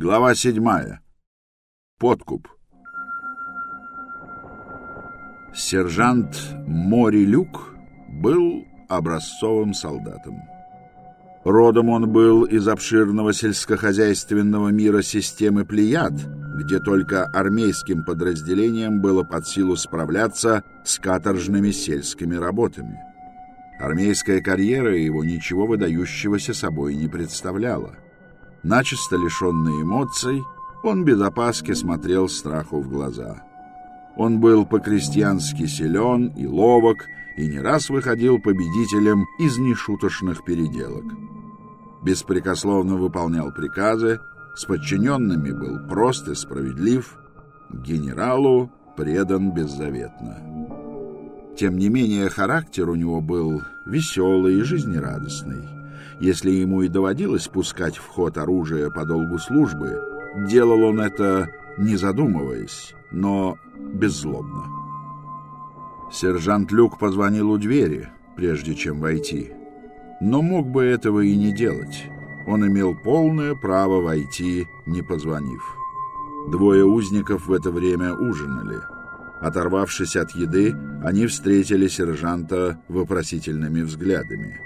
Глава седьмая. Подкуп. Сержант Мори Люк был образцовым солдатом. Родом он был из обширного сельскохозяйственного мира системы Плеяд, где только армейским подразделениям было под силу справляться с каторжными сельскими работами. Армейская карьера его ничего выдающегося собой не представляла. Начисто лишенный эмоций, он без опаски смотрел страху в глаза. Он был по-крестьянски силен и ловок, и не раз выходил победителем из нешуточных переделок. Беспрекословно выполнял приказы, с подчиненными был прост и справедлив, генералу предан беззаветно. Тем не менее, характер у него был веселый и жизнерадостный. Если ему и доводилось пускать в ход оружие по долгу службы, делал он это не задумываясь, но беззлобно. Сержант Люк позвонил у двери, прежде чем войти. Но мог бы этого и не делать. Он имел полное право войти, не позвонив. Двое узников в это время ужинали — Оторвавшись от еды, они встретили сержанта вопросительными взглядами.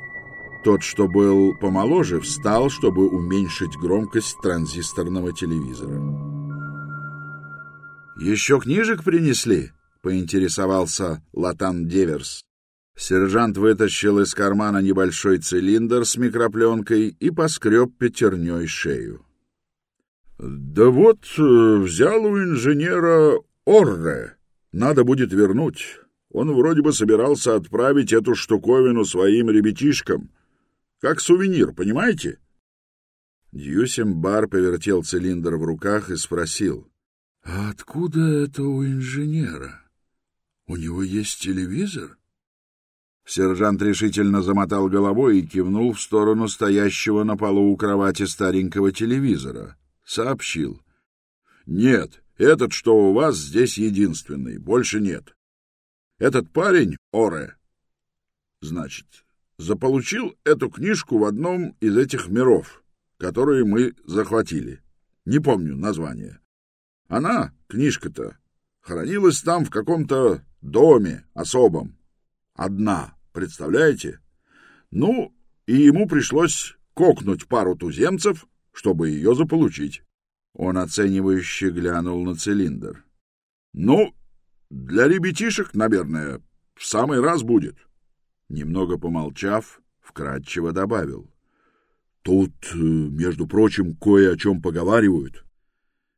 Тот, что был помоложе, встал, чтобы уменьшить громкость транзисторного телевизора. «Еще книжек принесли?» — поинтересовался Латан Деверс. Сержант вытащил из кармана небольшой цилиндр с микропленкой и поскреб пятерней шею. «Да вот, э, взял у инженера Орре», надо будет вернуть. Он вроде бы собирался отправить эту штуковину своим ребятишкам. Как сувенир, понимаете? Дьюсим Бар повертел цилиндр в руках и спросил. — А откуда это у инженера? У него есть телевизор? Сержант решительно замотал головой и кивнул в сторону стоящего на полу у кровати старенького телевизора. Сообщил. — Нет, этот, что у вас, здесь единственный, больше нет. Этот парень, Оре, значит, заполучил эту книжку в одном из этих миров, которые мы захватили. Не помню название. Она, книжка-то, хранилась там в каком-то доме особом. Одна, представляете? Ну, и ему пришлось кокнуть пару туземцев, чтобы ее заполучить. Он оценивающе глянул на цилиндр. — Ну, для ребятишек, наверное, в самый раз будет. Немного помолчав, вкратчиво добавил. — Тут, э, между прочим, кое о чем поговаривают.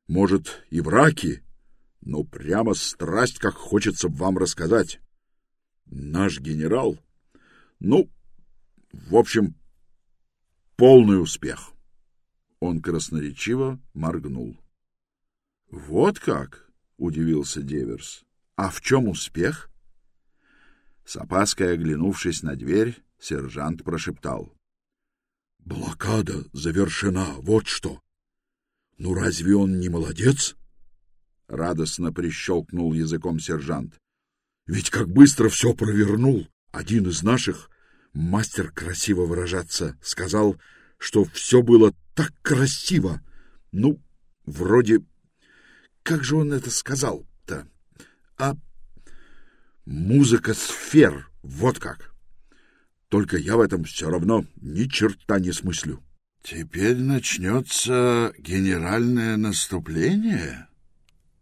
Может, и враки, но прямо страсть, как хочется вам рассказать. Наш генерал, ну, в общем, полный успех. Он красноречиво моргнул. — Вот как? — удивился Деверс. — А в чем успех? С опаской оглянувшись на дверь, сержант прошептал. — Блокада завершена, вот что! Ну разве он не молодец? Радостно прищелкнул языком сержант. Ведь как быстро все провернул! Один из наших, мастер красиво выражаться, сказал, что все было так красиво. Ну, вроде... Как же он это сказал-то? А музыка сфер, вот как. Только я в этом все равно ни черта не смыслю. Теперь начнется генеральное наступление?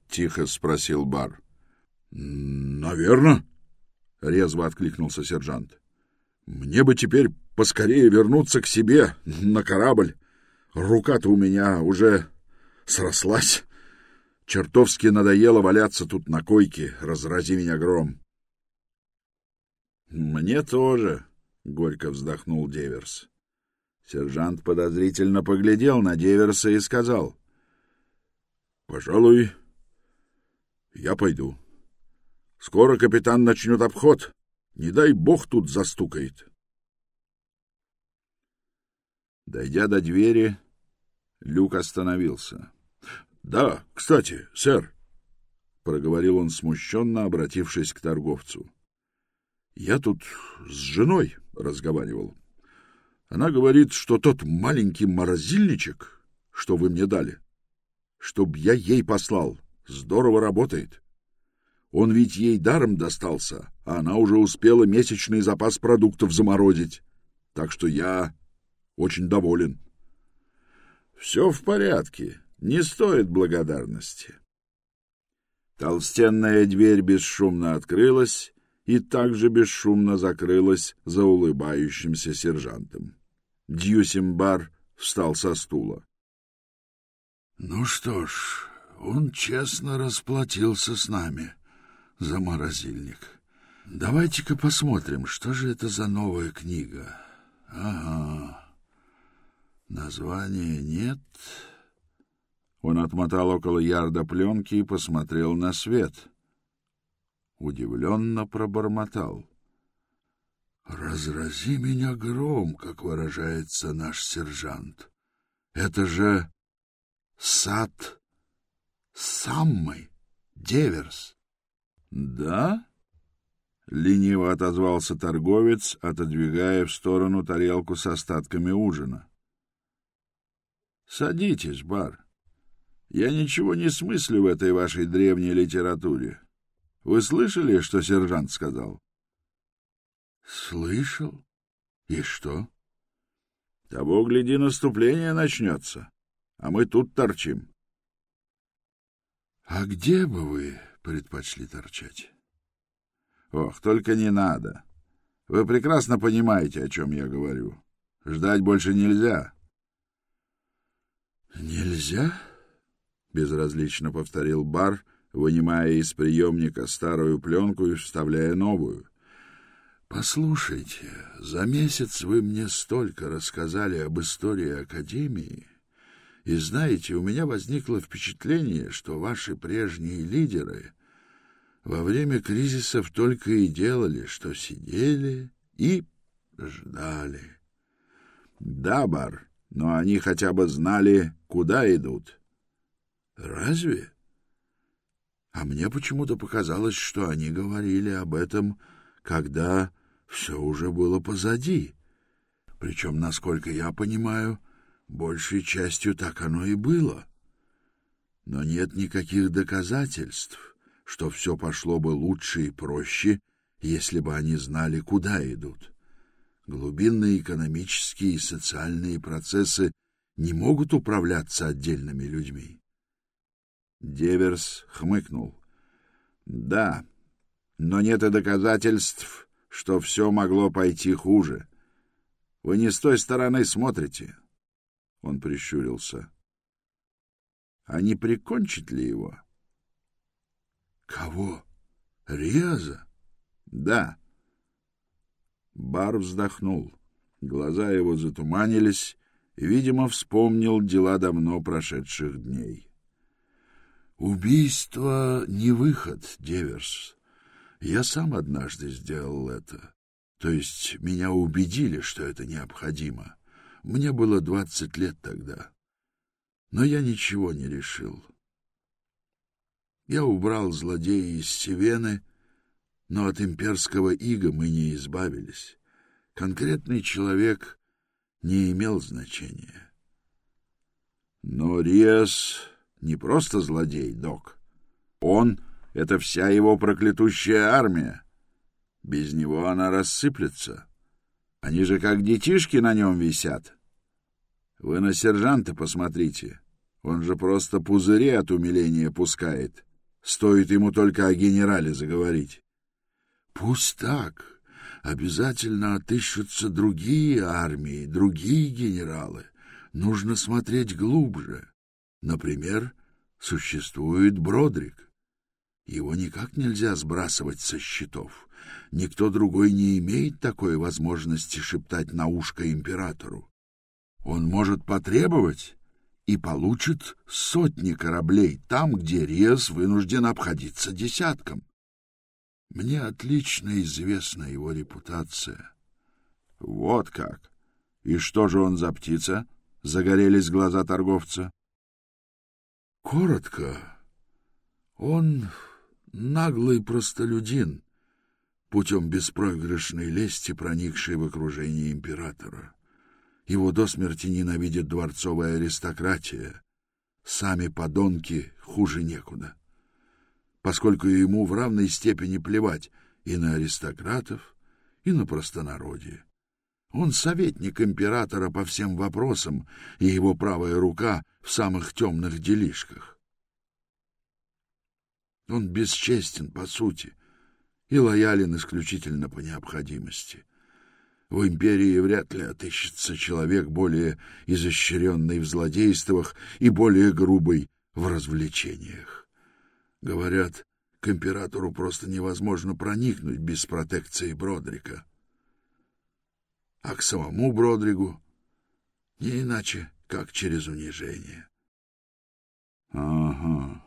Тихо спросил Бар. Наверно, резво откликнулся сержант. Мне бы теперь поскорее вернуться к себе на корабль. Рука-то у меня уже срослась. Чертовски надоело валяться тут на койке, разрази меня гром. Мне тоже, горько вздохнул Деверс. Сержант подозрительно поглядел на Деверса и сказал: "Пожалуй, я пойду. Скоро капитан начнет обход. Не дай бог тут застукает". Дойдя до двери, Люк остановился. — Да, кстати, сэр, — проговорил он смущенно, обратившись к торговцу. — Я тут с женой разговаривал. Она говорит, что тот маленький морозильничек, что вы мне дали, чтоб я ей послал. Здорово работает. Он ведь ей даром достался, а она уже успела месячный запас продуктов заморозить. Так что я очень доволен. Все в порядке, не стоит благодарности. Толстенная дверь бесшумно открылась и также бесшумно закрылась за улыбающимся сержантом. Дьюсимбар встал со стула. — Ну что ж, он честно расплатился с нами за морозильник. Давайте-ка посмотрим, что же это за новая книга. Ага. Названия нет. Он отмотал около ярда пленки и посмотрел на свет. Удивленно пробормотал. «Разрази меня гром, как выражается наш сержант. Это же сад самый Деверс». «Да?» — лениво отозвался торговец, отодвигая в сторону тарелку с остатками ужина. «Садитесь, бар. Я ничего не смыслю в этой вашей древней литературе. Вы слышали, что сержант сказал? Слышал. И что? Того, гляди, наступление начнется, а мы тут торчим. А где бы вы предпочли торчать? Ох, только не надо. Вы прекрасно понимаете, о чем я говорю. Ждать больше нельзя. Нельзя? Безразлично повторил Бар, вынимая из приемника старую пленку и вставляя новую. «Послушайте, за месяц вы мне столько рассказали об истории Академии, и знаете, у меня возникло впечатление, что ваши прежние лидеры во время кризисов только и делали, что сидели и ждали. Да, Бар, но они хотя бы знали, куда идут. Разве? А мне почему-то показалось, что они говорили об этом, когда все уже было позади. Причем, насколько я понимаю, большей частью так оно и было. Но нет никаких доказательств, что все пошло бы лучше и проще, если бы они знали, куда идут. Глубинные экономические и социальные процессы не могут управляться отдельными людьми. Деверс хмыкнул. Да, но нет и доказательств, что все могло пойти хуже. Вы не с той стороны смотрите. Он прищурился. А не прикончит ли его? Кого? Реза? Да. Бар вздохнул. Глаза его затуманились, и, видимо, вспомнил дела давно прошедших дней. Убийство — не выход, Деверс. Я сам однажды сделал это. То есть меня убедили, что это необходимо. Мне было двадцать лет тогда. Но я ничего не решил. Я убрал злодея из Севены, но от имперского ига мы не избавились. Конкретный человек не имел значения. Но Риас не просто злодей, док. Он — это вся его проклятущая армия. Без него она рассыплется. Они же как детишки на нем висят. Вы на сержанта посмотрите. Он же просто пузыри от умиления пускает. Стоит ему только о генерале заговорить. Пусть так. Обязательно отыщутся другие армии, другие генералы. Нужно смотреть глубже. Например, существует Бродрик. Его никак нельзя сбрасывать со счетов. Никто другой не имеет такой возможности шептать на ушко императору. Он может потребовать и получит сотни кораблей там, где Риас вынужден обходиться десятком. Мне отлично известна его репутация. Вот как. И что же он за птица? Загорелись глаза торговца. Коротко, он наглый простолюдин, путем беспроигрышной лести, проникший в окружение императора. Его до смерти ненавидит дворцовая аристократия. сами подонки хуже некуда, поскольку ему в равной степени плевать и на аристократов, и на простонародье. Он советник императора по всем вопросам и его правая рука в самых темных делишках. Он бесчестен по сути и лоялен исключительно по необходимости. В империи вряд ли отыщется человек более изощренный в злодействах и более грубый в развлечениях. Говорят, к императору просто невозможно проникнуть без протекции Бродрика. А к самому Бродригу не иначе, как через унижение. — Ага,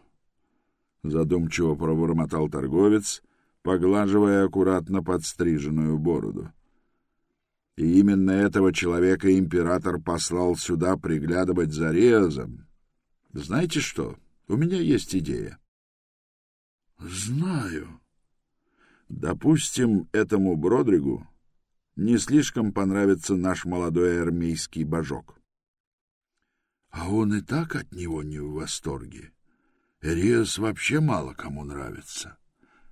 — задумчиво пробормотал торговец, поглаживая аккуратно подстриженную бороду. И именно этого человека император послал сюда приглядывать за резом. Знаете что, у меня есть идея. — Знаю. Допустим, этому Бродригу не слишком понравится наш молодой армейский божок. А он и так от него не в восторге. Эриас вообще мало кому нравится.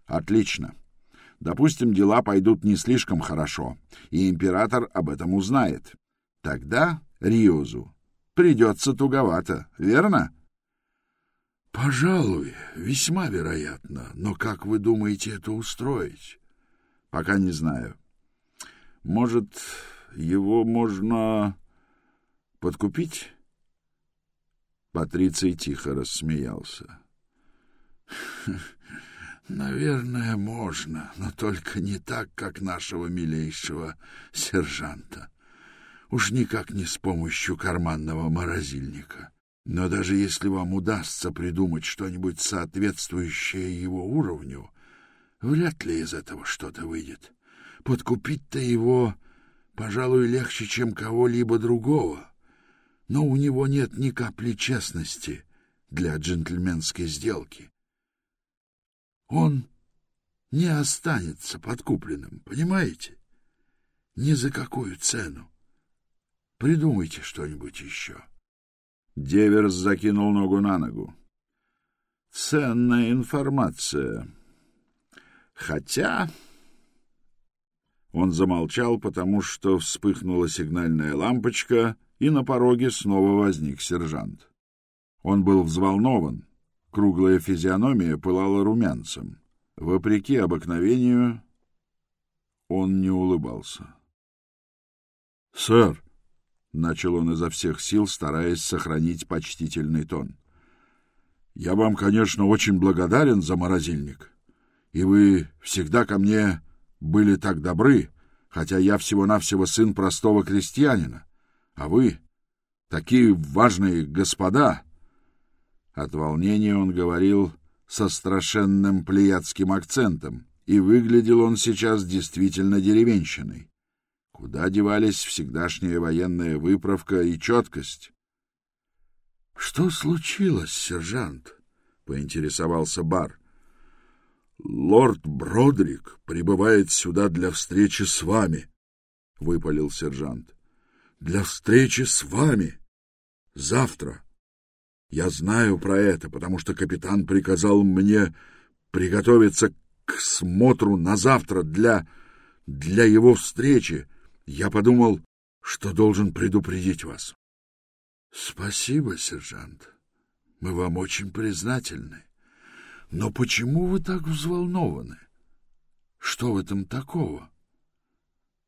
Отлично. Допустим, дела пойдут не слишком хорошо, и император об этом узнает. Тогда Риозу придется туговато, верно? — Пожалуй, весьма вероятно. Но как вы думаете это устроить? — Пока не знаю. Может, его можно подкупить? Патриций тихо рассмеялся. — Наверное, можно, но только не так, как нашего милейшего сержанта. Уж никак не с помощью карманного морозильника. Но даже если вам удастся придумать что-нибудь соответствующее его уровню, вряд ли из этого что-то выйдет. Подкупить-то его, пожалуй, легче, чем кого-либо другого. Но у него нет ни капли честности для джентльменской сделки он не останется подкупленным, понимаете? Ни за какую цену. Придумайте что-нибудь еще. Деверс закинул ногу на ногу. Ценная информация. Хотя... Он замолчал, потому что вспыхнула сигнальная лампочка, и на пороге снова возник сержант. Он был взволнован, Круглая физиономия пылала румянцем. Вопреки обыкновению, он не улыбался. — Сэр, — начал он изо всех сил, стараясь сохранить почтительный тон, — я вам, конечно, очень благодарен за морозильник, и вы всегда ко мне были так добры, хотя я всего-навсего сын простого крестьянина, а вы — такие важные господа, от волнения он говорил со страшенным плеядским акцентом, и выглядел он сейчас действительно деревенщиной. Куда девались всегдашняя военная выправка и четкость? — Что случилось, сержант? — поинтересовался Бар. — Лорд Бродрик прибывает сюда для встречи с вами, — выпалил сержант. — Для встречи с вами. Завтра. Я знаю про это, потому что капитан приказал мне приготовиться к смотру на завтра для... для его встречи. Я подумал, что должен предупредить вас. — Спасибо, сержант. Мы вам очень признательны. Но почему вы так взволнованы? Что в этом такого?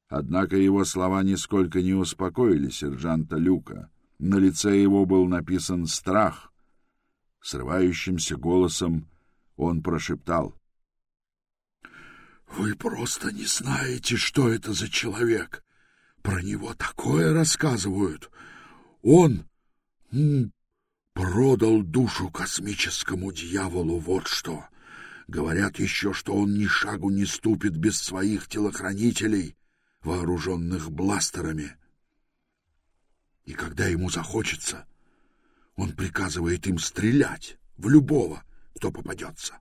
Однако его слова нисколько не успокоили сержанта Люка. На лице его был написан страх. Срывающимся голосом он прошептал. — Вы просто не знаете, что это за человек. Про него такое рассказывают. Он продал душу космическому дьяволу, вот что. Говорят еще, что он ни шагу не ступит без своих телохранителей, вооруженных бластерами. — и когда ему захочется, он приказывает им стрелять в любого, кто попадется.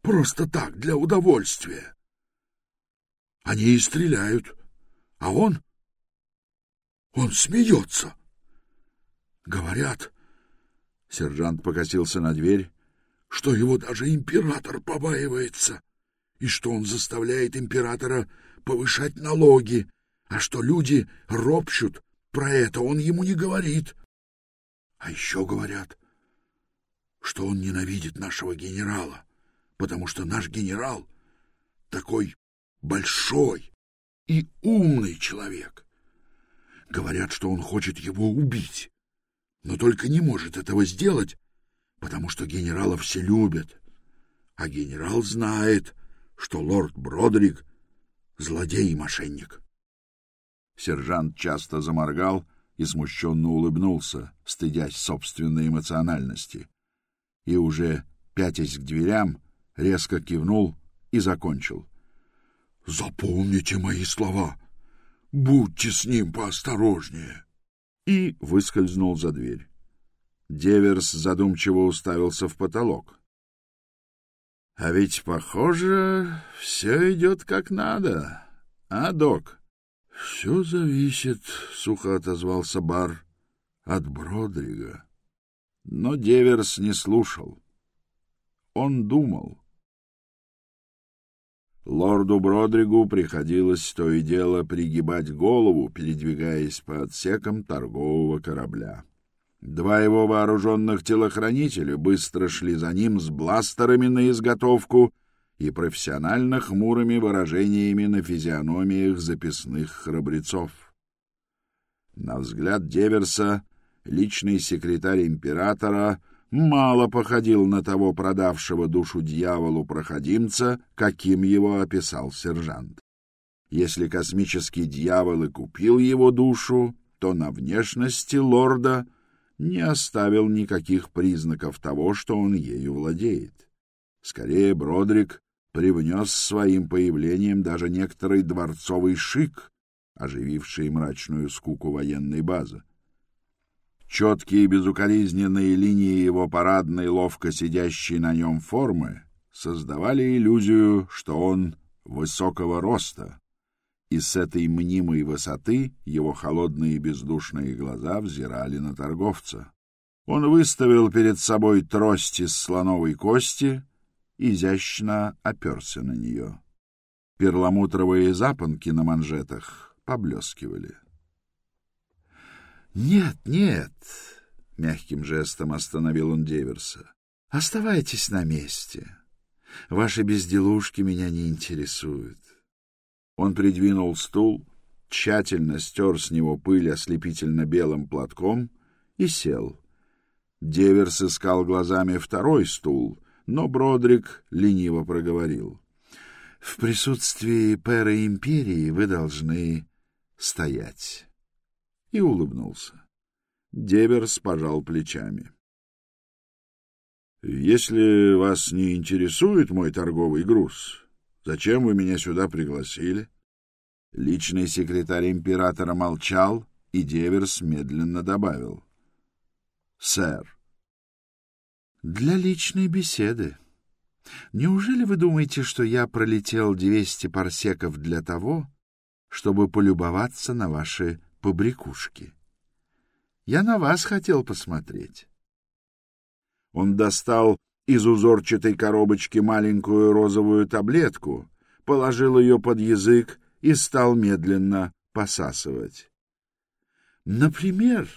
Просто так, для удовольствия. Они и стреляют, а он... Он смеется. Говорят, Сержант покосился на дверь. Что его даже император побаивается, и что он заставляет императора повышать налоги, а что люди ропщут, про это он ему не говорит. А еще говорят, что он ненавидит нашего генерала, потому что наш генерал такой большой и умный человек. Говорят, что он хочет его убить, но только не может этого сделать, потому что генерала все любят. А генерал знает, что лорд Бродрик — злодей и мошенник. Сержант часто заморгал и смущенно улыбнулся, стыдясь собственной эмоциональности. И уже, пятясь к дверям, резко кивнул и закончил. — Запомните мои слова. Будьте с ним поосторожнее. И выскользнул за дверь. Деверс задумчиво уставился в потолок. — А ведь, похоже, все идет как надо, а, док? — Все зависит, — сухо отозвался Бар, — от Бродрига. Но Деверс не слушал. Он думал. Лорду Бродригу приходилось то и дело пригибать голову, передвигаясь по отсекам торгового корабля. Два его вооруженных телохранителя быстро шли за ним с бластерами на изготовку и профессионально хмурыми выражениями на физиономиях записных храбрецов. На взгляд Деверса личный секретарь императора мало походил на того продавшего душу дьяволу проходимца, каким его описал сержант. Если космический дьявол и купил его душу, то на внешности лорда — не оставил никаких признаков того, что он ею владеет. Скорее, Бродрик привнес своим появлением даже некоторый дворцовый шик, ожививший мрачную скуку военной базы. Четкие безукоризненные линии его парадной, ловко сидящей на нем формы создавали иллюзию, что он высокого роста, и с этой мнимой высоты его холодные бездушные глаза взирали на торговца. Он выставил перед собой трость из слоновой кости, изящно оперся на нее. Перламутровые запонки на манжетах поблескивали. — Нет, нет, — мягким жестом остановил он Деверса, — оставайтесь на месте. Ваши безделушки меня не интересуют. Он придвинул стул, тщательно стер с него пыль ослепительно белым платком и сел. Деверс искал глазами второй стул, но Бродрик лениво проговорил. — В присутствии пэра империи вы должны стоять. И улыбнулся. Деверс пожал плечами. — Если вас не интересует мой торговый груз, Зачем вы меня сюда пригласили? Личный секретарь императора молчал, и Деверс медленно добавил. — Сэр. — Для личной беседы. Неужели вы думаете, что я пролетел двести парсеков для того, чтобы полюбоваться на ваши побрякушки? Я на вас хотел посмотреть. Он достал из узорчатой коробочки маленькую розовую таблетку, положил ее под язык и стал медленно посасывать. «Например,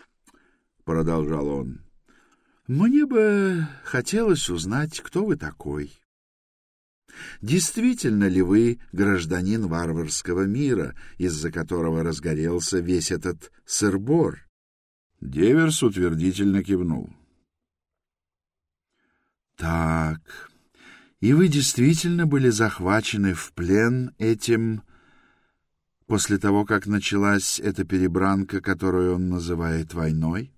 — продолжал он, — мне бы хотелось узнать, кто вы такой. Действительно ли вы гражданин варварского мира, из-за которого разгорелся весь этот сырбор? Деверс утвердительно кивнул. — так, и вы действительно были захвачены в плен этим после того, как началась эта перебранка, которую он называет войной?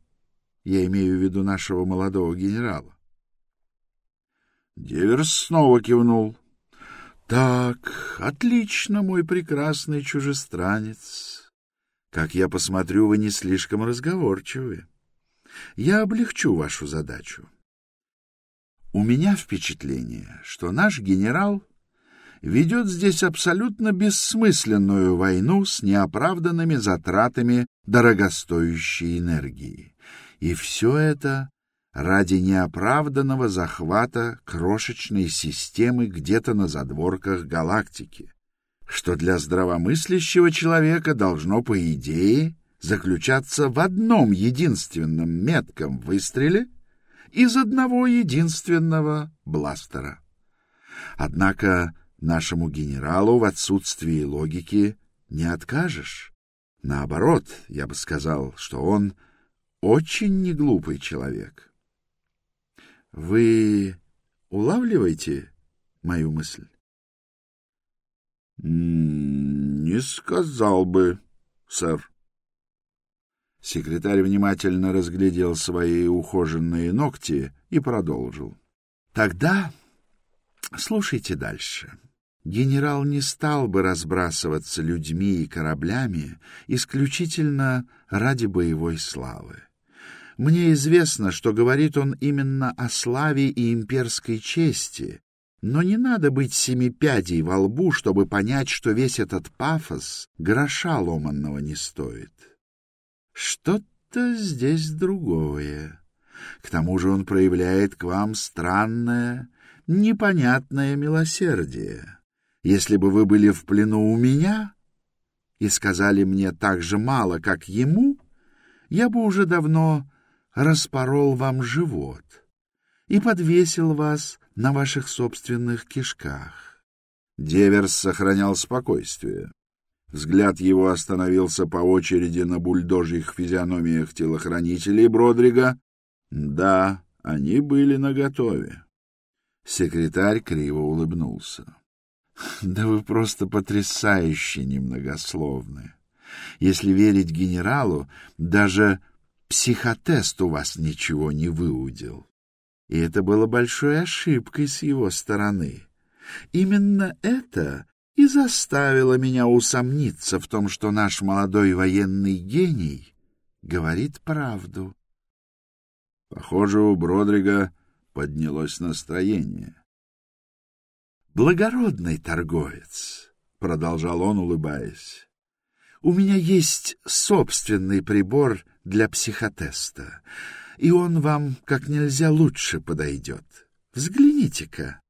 Я имею в виду нашего молодого генерала. Деверс снова кивнул. Так, отлично, мой прекрасный чужестранец. Как я посмотрю, вы не слишком разговорчивы. Я облегчу вашу задачу. У меня впечатление, что наш генерал ведет здесь абсолютно бессмысленную войну с неоправданными затратами дорогостоящей энергии. И все это ради неоправданного захвата крошечной системы где-то на задворках галактики, что для здравомыслящего человека должно, по идее, заключаться в одном единственном метком выстреле из одного единственного бластера. Однако нашему генералу в отсутствии логики не откажешь. Наоборот, я бы сказал, что он очень неглупый человек. Вы улавливаете мою мысль? — Не сказал бы, сэр. Секретарь внимательно разглядел свои ухоженные ногти и продолжил. — Тогда слушайте дальше. Генерал не стал бы разбрасываться людьми и кораблями исключительно ради боевой славы. Мне известно, что говорит он именно о славе и имперской чести, но не надо быть семипядей во лбу, чтобы понять, что весь этот пафос гроша ломанного не стоит. Что-то здесь другое. К тому же он проявляет к вам странное, непонятное милосердие. Если бы вы были в плену у меня и сказали мне так же мало, как ему, я бы уже давно распорол вам живот и подвесил вас на ваших собственных кишках. Деверс сохранял спокойствие. Взгляд его остановился по очереди на бульдожьих физиономиях телохранителей Бродрига. Да, они были наготове. Секретарь криво улыбнулся. — Да вы просто потрясающе немногословны. Если верить генералу, даже психотест у вас ничего не выудил. И это было большой ошибкой с его стороны. Именно это и заставило меня усомниться в том, что наш молодой военный гений говорит правду. Похоже, у Бродрига поднялось настроение. «Благородный торговец», — продолжал он, улыбаясь, — «у меня есть собственный прибор для психотеста, и он вам как нельзя лучше подойдет. Взгляните-ка».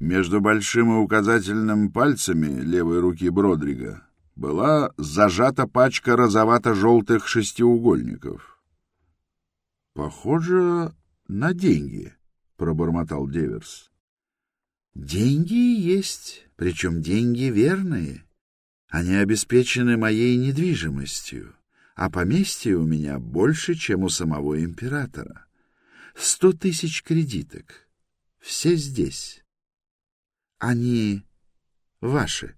Между большим и указательным пальцами левой руки Бродрига была зажата пачка розовато-желтых шестиугольников. — Похоже на деньги, — пробормотал Деверс. — Деньги есть, причем деньги верные. Они обеспечены моей недвижимостью, а поместье у меня больше, чем у самого императора. Сто тысяч кредиток. Все здесь. Они ваши.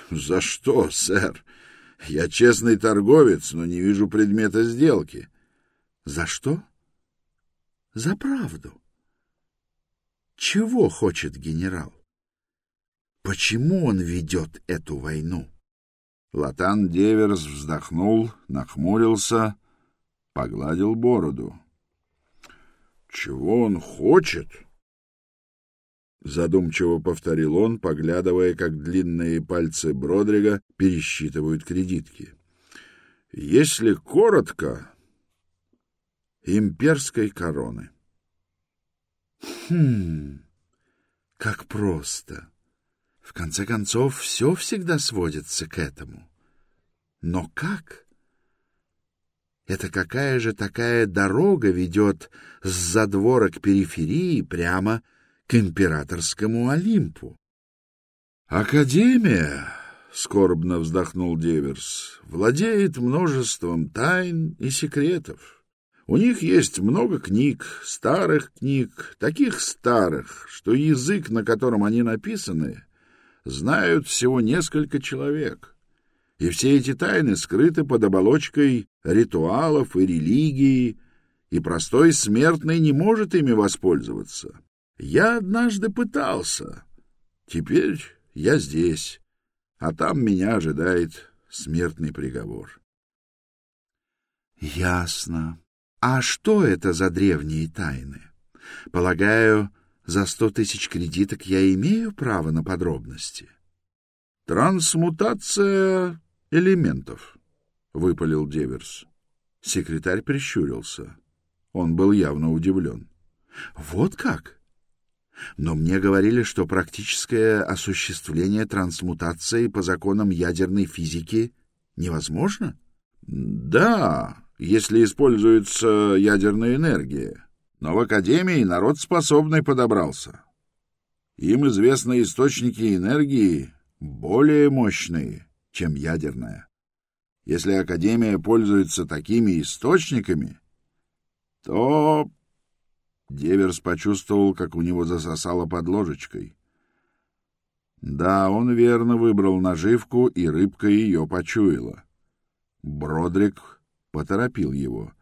— За что, сэр? Я честный торговец, но не вижу предмета сделки. — За что? — За правду. Чего хочет генерал? Почему он ведет эту войну? Латан Деверс вздохнул, нахмурился, погладил бороду. — Чего он хочет? — Задумчиво повторил он, поглядывая, как длинные пальцы Бродрига пересчитывают кредитки. Если коротко, имперской короны. Хм, как просто. В конце концов, все всегда сводится к этому. Но как? Это какая же такая дорога ведет с задворок периферии прямо к императорскому Олимпу. «Академия», — скорбно вздохнул Деверс, — «владеет множеством тайн и секретов. У них есть много книг, старых книг, таких старых, что язык, на котором они написаны, знают всего несколько человек. И все эти тайны скрыты под оболочкой ритуалов и религии, и простой смертный не может ими воспользоваться. Я однажды пытался. Теперь я здесь, а там меня ожидает смертный приговор. Ясно. А что это за древние тайны? Полагаю, за сто тысяч кредиток я имею право на подробности. Трансмутация элементов, — выпалил Деверс. Секретарь прищурился. Он был явно удивлен. «Вот как?» Но мне говорили, что практическое осуществление трансмутации по законам ядерной физики невозможно. Да, если используется ядерная энергия. Но в Академии народ способный подобрался. Им известны источники энергии более мощные, чем ядерная. Если Академия пользуется такими источниками, то... Деверс почувствовал, как у него засосало под ложечкой. Да, он верно выбрал наживку, и рыбка ее почуяла. Бродрик поторопил его.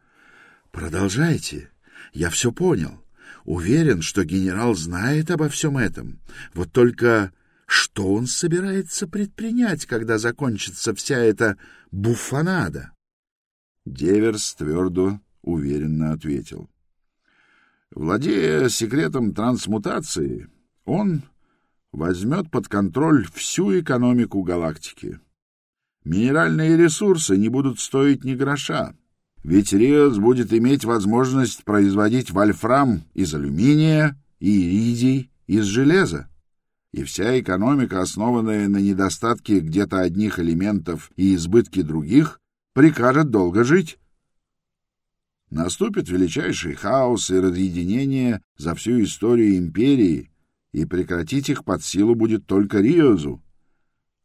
«Продолжайте. Я все понял. Уверен, что генерал знает обо всем этом. Вот только что он собирается предпринять, когда закончится вся эта буфанада?» Деверс твердо, уверенно ответил. «Владея секретом трансмутации, он возьмет под контроль всю экономику галактики. Минеральные ресурсы не будут стоить ни гроша, ведь Риос будет иметь возможность производить вольфрам из алюминия и иридий из железа. И вся экономика, основанная на недостатке где-то одних элементов и избытке других, прикажет долго жить. Наступит величайший хаос и разъединение за всю историю империи, и прекратить их под силу будет только Риозу.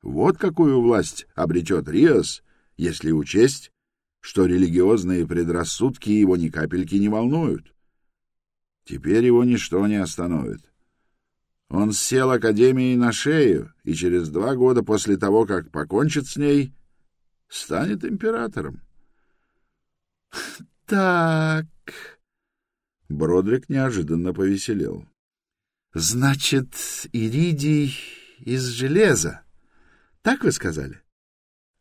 Вот какую власть обретет Риос, если учесть, что религиозные предрассудки его ни капельки не волнуют. Теперь его ничто не остановит. Он сел Академией на шею, и через два года после того, как покончит с ней, станет императором. — Так... Бродрик неожиданно повеселел. — Значит, иридий из железа? Так вы сказали?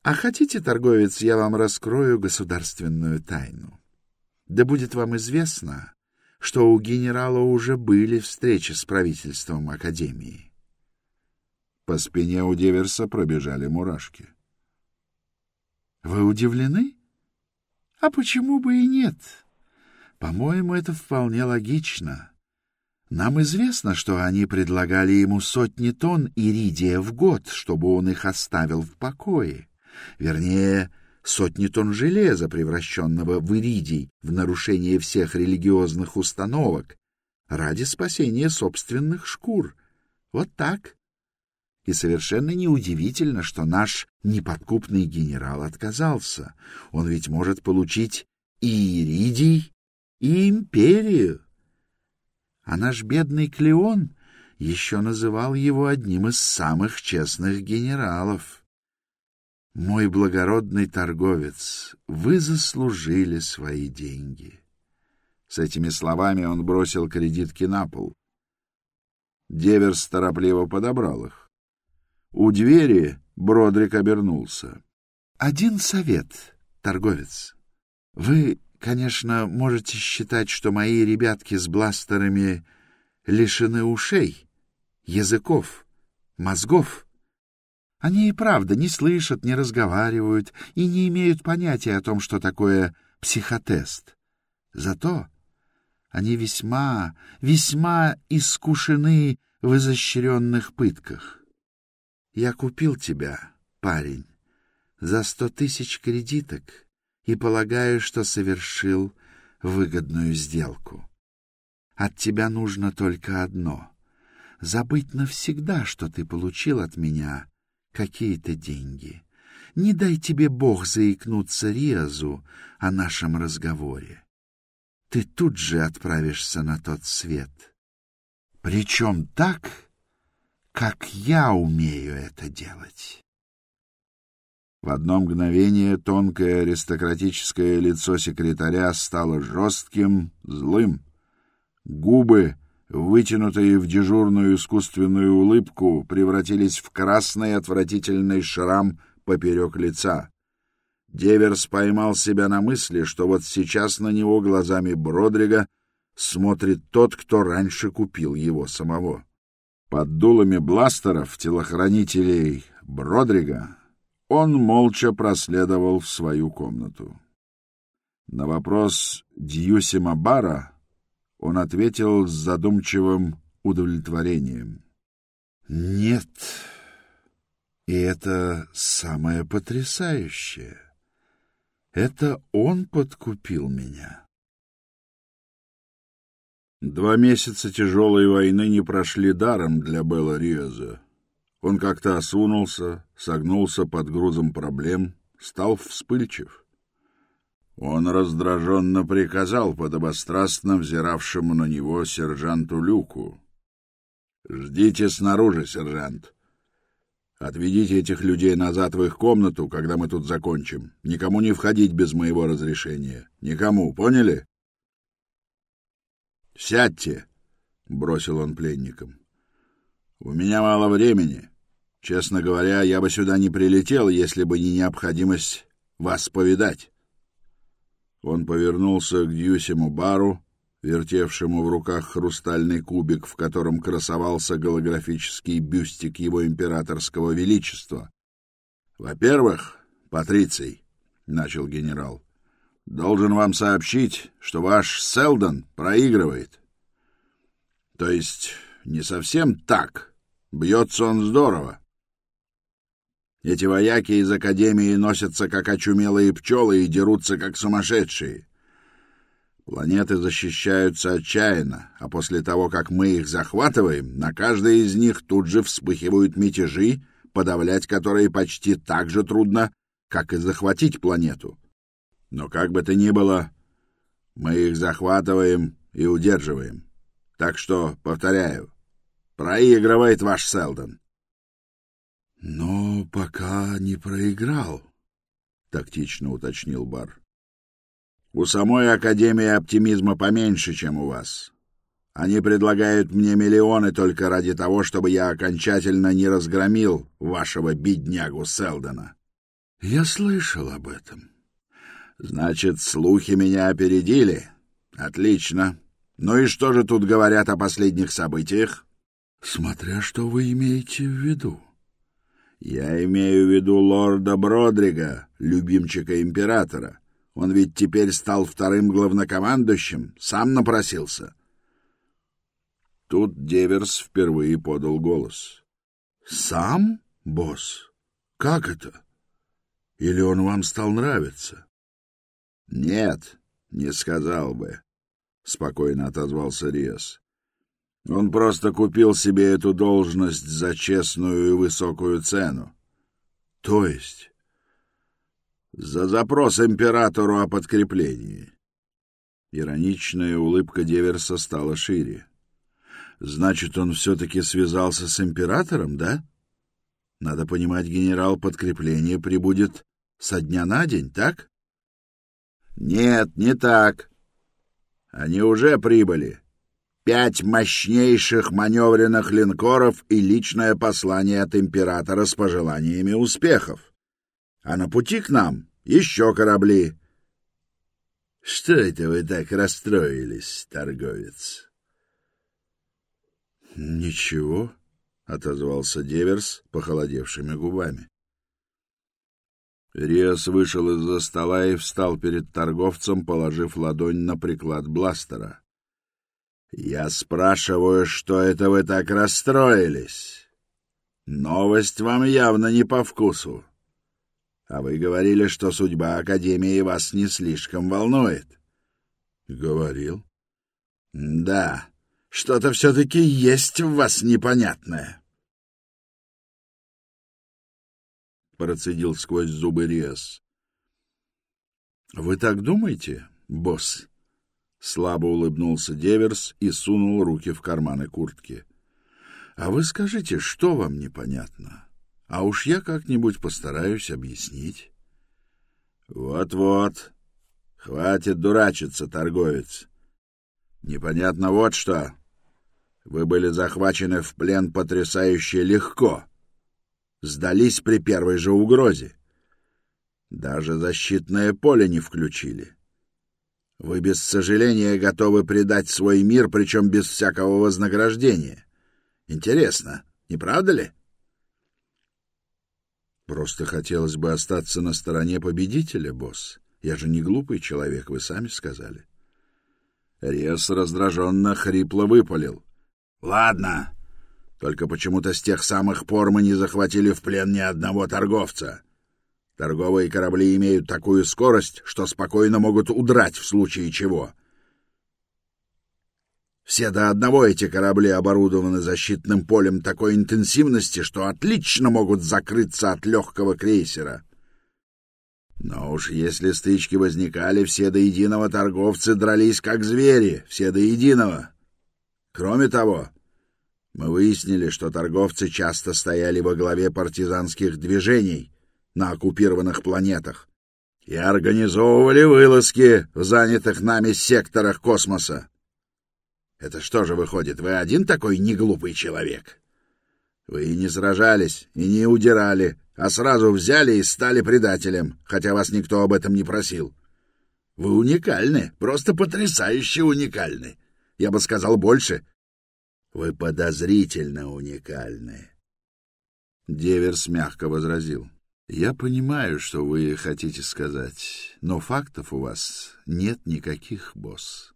А хотите, торговец, я вам раскрою государственную тайну? Да будет вам известно, что у генерала уже были встречи с правительством Академии. По спине у Деверса пробежали мурашки. — Вы удивлены? А почему бы и нет? По-моему, это вполне логично. Нам известно, что они предлагали ему сотни тонн иридия в год, чтобы он их оставил в покое. Вернее, сотни тонн железа, превращенного в иридий в нарушение всех религиозных установок, ради спасения собственных шкур. Вот так. И совершенно неудивительно, что наш неподкупный генерал отказался. Он ведь может получить и иридий, и империю а наш бедный Клеон еще называл его одним из самых честных генералов. Мой благородный торговец, вы заслужили свои деньги. С этими словами он бросил кредитки на пол. Деверс торопливо подобрал их. У двери Бродрик обернулся. — Один совет, торговец. Вы Конечно, можете считать, что мои ребятки с бластерами лишены ушей, языков, мозгов. Они и правда не слышат, не разговаривают и не имеют понятия о том, что такое психотест. Зато они весьма, весьма искушены в изощренных пытках. Я купил тебя, парень, за сто тысяч кредиток и полагаю, что совершил выгодную сделку. От тебя нужно только одно — забыть навсегда, что ты получил от меня какие-то деньги. Не дай тебе Бог заикнуться Риазу о нашем разговоре. Ты тут же отправишься на тот свет. Причем так, как я умею это делать. В одно мгновение тонкое аристократическое лицо секретаря стало жестким, злым. Губы, вытянутые в дежурную искусственную улыбку, превратились в красный отвратительный шрам поперек лица. Деверс поймал себя на мысли, что вот сейчас на него глазами Бродрига смотрит тот, кто раньше купил его самого. Под дулами бластеров телохранителей Бродрига он молча проследовал в свою комнату. На вопрос Дьюсима Бара он ответил с задумчивым удовлетворением. «Нет, и это самое потрясающее. Это он подкупил меня». Два месяца тяжелой войны не прошли даром для Белла Риоза. Он как-то осунулся, согнулся под грузом проблем, стал вспыльчив. Он раздраженно приказал подобострастно взиравшему на него сержанту Люку. «Ждите снаружи, сержант. Отведите этих людей назад в их комнату, когда мы тут закончим. Никому не входить без моего разрешения. Никому, поняли?» «Сядьте!» — бросил он пленникам. «У меня мало времени. Честно говоря, я бы сюда не прилетел, если бы не необходимость вас повидать». Он повернулся к Дьюсиму Бару, вертевшему в руках хрустальный кубик, в котором красовался голографический бюстик его императорского величества. «Во-первых, Патриций», — начал генерал, — «должен вам сообщить, что ваш Селдон проигрывает. То есть не совсем так. Бьется он здорово. Эти вояки из Академии носятся, как очумелые пчелы, и дерутся, как сумасшедшие. Планеты защищаются отчаянно, а после того, как мы их захватываем, на каждой из них тут же вспыхивают мятежи, подавлять которые почти так же трудно, как и захватить планету. Но как бы то ни было, мы их захватываем и удерживаем. Так что, повторяю, проигрывает ваш Селдон. Но пока не проиграл, тактично уточнил Бар. У самой Академии оптимизма поменьше, чем у вас. Они предлагают мне миллионы только ради того, чтобы я окончательно не разгромил вашего беднягу Селдона. Я слышал об этом. Значит, слухи меня опередили. Отлично. Ну и что же тут говорят о последних событиях? Смотря что вы имеете в виду. Я имею в виду лорда Бродрига, любимчика императора. Он ведь теперь стал вторым главнокомандующим, сам напросился. Тут Деверс впервые подал голос. «Сам, босс? Как это? Или он вам стал нравиться?» «Нет, не сказал бы», — спокойно отозвался Риас. Он просто купил себе эту должность за честную и высокую цену. То есть за запрос императору о подкреплении. Ироничная улыбка Деверса стала шире. Значит, он все-таки связался с императором, да? Надо понимать, генерал, подкрепление прибудет со дня на день, так? Нет, не так. Они уже прибыли пять мощнейших маневренных линкоров и личное послание от императора с пожеланиями успехов. А на пути к нам еще корабли. — Что это вы так расстроились, торговец? — Ничего, — отозвался Деверс похолодевшими губами. Риас вышел из-за стола и встал перед торговцем, положив ладонь на приклад бластера. — я спрашиваю, что это вы так расстроились? Новость вам явно не по вкусу. А вы говорили, что судьба Академии вас не слишком волнует. Говорил. Да, что-то все-таки есть в вас непонятное. Процедил сквозь зубы Риас. Вы так думаете, босс? Слабо улыбнулся Деверс и сунул руки в карманы куртки. — А вы скажите, что вам непонятно? А уж я как-нибудь постараюсь объяснить. Вот — Вот-вот. Хватит дурачиться, торговец. Непонятно вот что. Вы были захвачены в плен потрясающе легко. Сдались при первой же угрозе. Даже защитное поле не включили. — вы без сожаления готовы предать свой мир, причем без всякого вознаграждения. Интересно, не правда ли? Просто хотелось бы остаться на стороне победителя, босс. Я же не глупый человек, вы сами сказали. Рес раздраженно хрипло выпалил. — Ладно, только почему-то с тех самых пор мы не захватили в плен ни одного торговца. Торговые корабли имеют такую скорость, что спокойно могут удрать в случае чего. Все до одного эти корабли оборудованы защитным полем такой интенсивности, что отлично могут закрыться от легкого крейсера. Но уж если стычки возникали, все до единого торговцы дрались как звери, все до единого. Кроме того, мы выяснили, что торговцы часто стояли во главе партизанских движений на оккупированных планетах и организовывали вылазки в занятых нами секторах космоса. Это что же выходит, вы один такой неглупый человек? Вы и не сражались, и не удирали, а сразу взяли и стали предателем, хотя вас никто об этом не просил. Вы уникальны, просто потрясающе уникальны. Я бы сказал больше. Вы подозрительно уникальны. Деверс мягко возразил. Я понимаю, что вы хотите сказать, но фактов у вас нет никаких, босс.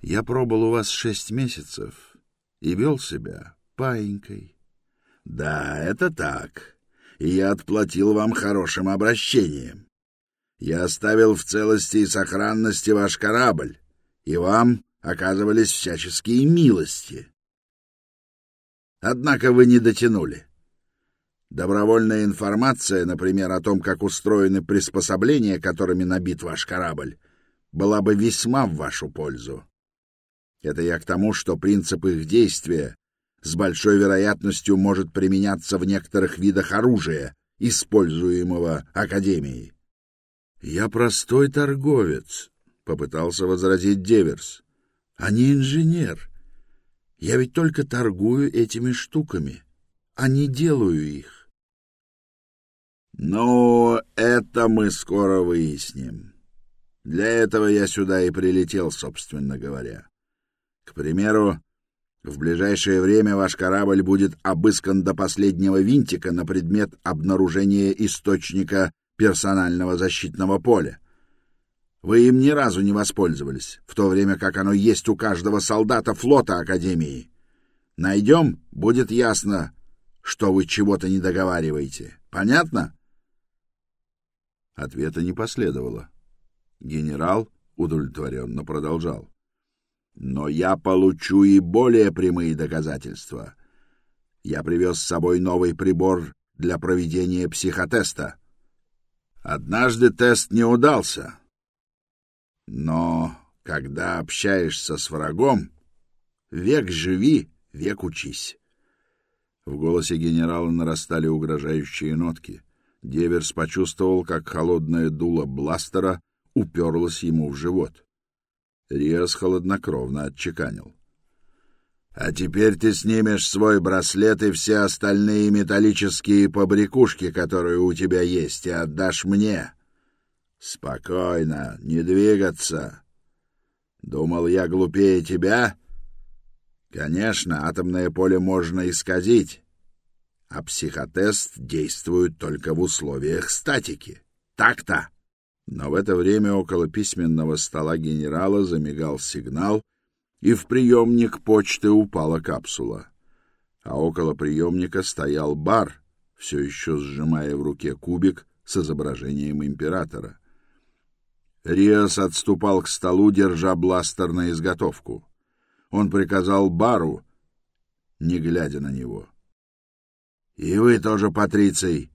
Я пробыл у вас шесть месяцев и вел себя паинькой. Да, это так. И я отплатил вам хорошим обращением. Я оставил в целости и сохранности ваш корабль, и вам оказывались всяческие милости. Однако вы не дотянули. Добровольная информация, например, о том, как устроены приспособления, которыми набит ваш корабль, была бы весьма в вашу пользу. Это я к тому, что принцип их действия с большой вероятностью может применяться в некоторых видах оружия, используемого Академией. — Я простой торговец, — попытался возразить Деверс, — а не инженер. Я ведь только торгую этими штуками, а не делаю их. — Ну, это мы скоро выясним. Для этого я сюда и прилетел, собственно говоря. К примеру, в ближайшее время ваш корабль будет обыскан до последнего винтика на предмет обнаружения источника персонального защитного поля. Вы им ни разу не воспользовались, в то время как оно есть у каждого солдата флота Академии. Найдем, будет ясно, что вы чего-то не договариваете. Понятно? Ответа не последовало. Генерал удовлетворенно продолжал. Но я получу и более прямые доказательства. Я привез с собой новый прибор для проведения психотеста. Однажды тест не удался. Но когда общаешься с врагом, век живи, век учись. В голосе генерала нарастали угрожающие нотки. Деверс почувствовал, как холодное дуло бластера уперлось ему в живот. Риас холоднокровно отчеканил. «А теперь ты снимешь свой браслет и все остальные металлические побрякушки, которые у тебя есть, и отдашь мне. Спокойно, не двигаться. Думал, я глупее тебя? Конечно, атомное поле можно исказить, а психотест действует только в условиях статики. Так-то!» Но в это время около письменного стола генерала замигал сигнал, и в приемник почты упала капсула. А около приемника стоял бар, все еще сжимая в руке кубик с изображением императора. Риас отступал к столу, держа бластер на изготовку. Он приказал бару, не глядя на него. — И вы тоже, Патриций.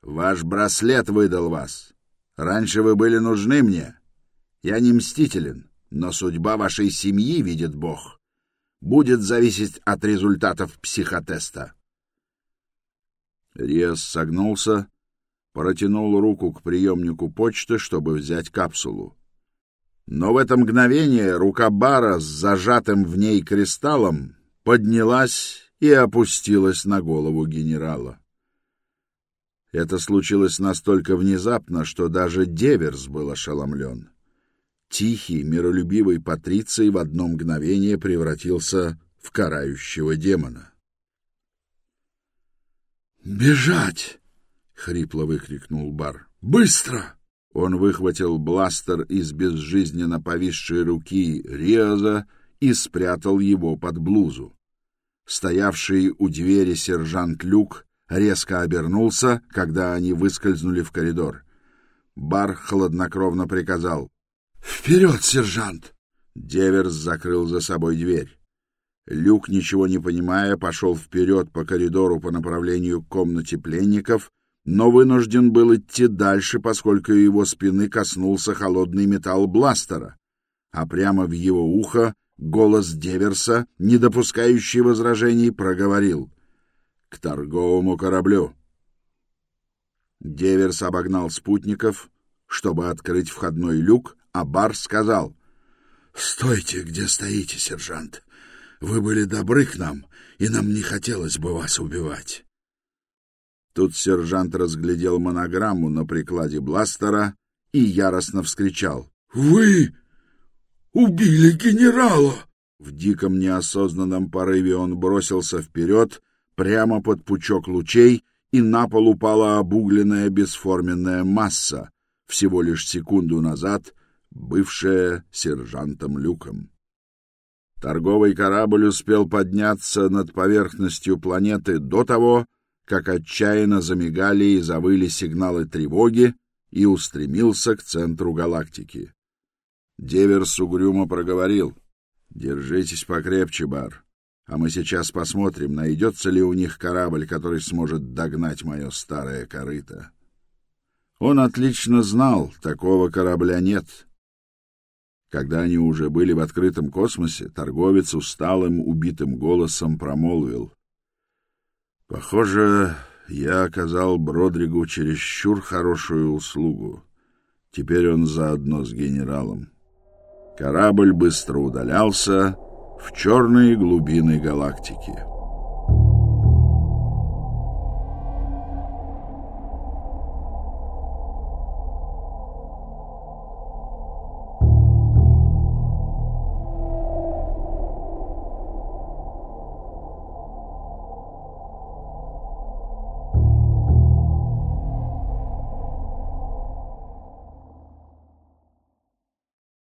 Ваш браслет выдал вас. Раньше вы были нужны мне. Я не мстителен, но судьба вашей семьи, видит Бог, будет зависеть от результатов психотеста. Риас согнулся, протянул руку к приемнику почты, чтобы взять капсулу. Но в это мгновение рука Бара с зажатым в ней кристаллом поднялась и опустилась на голову генерала. Это случилось настолько внезапно, что даже Деверс был ошеломлен. Тихий, миролюбивый Патриций в одно мгновение превратился в карающего демона. «Бежать!» — хрипло выкрикнул Бар. «Быстро!» Он выхватил бластер из безжизненно повисшей руки Риоза и спрятал его под блузу. Стоявший у двери сержант Люк резко обернулся, когда они выскользнули в коридор. Бар хладнокровно приказал. «Вперед, сержант!» Деверс закрыл за собой дверь. Люк, ничего не понимая, пошел вперед по коридору по направлению к комнате пленников, но вынужден был идти дальше, поскольку его спины коснулся холодный металл бластера, а прямо в его ухо голос Деверса, не допускающий возражений, проговорил «К торговому кораблю». Деверс обогнал спутников, чтобы открыть входной люк, а Бар сказал «Стойте, где стоите, сержант. Вы были добры к нам, и нам не хотелось бы вас убивать». Тут сержант разглядел монограмму на прикладе бластера и яростно вскричал. «Вы убили генерала!» В диком неосознанном порыве он бросился вперед, прямо под пучок лучей, и на пол упала обугленная бесформенная масса, всего лишь секунду назад бывшая сержантом Люком. Торговый корабль успел подняться над поверхностью планеты до того, как отчаянно замигали и завыли сигналы тревоги, и устремился к центру галактики. Деверс угрюмо проговорил. «Держитесь покрепче, Бар, а мы сейчас посмотрим, найдется ли у них корабль, который сможет догнать мое старое корыто». Он отлично знал, такого корабля нет. Когда они уже были в открытом космосе, торговец усталым, убитым голосом промолвил. Похоже, я оказал Бродригу чересчур хорошую услугу. Теперь он заодно с генералом. Корабль быстро удалялся в черные глубины галактики.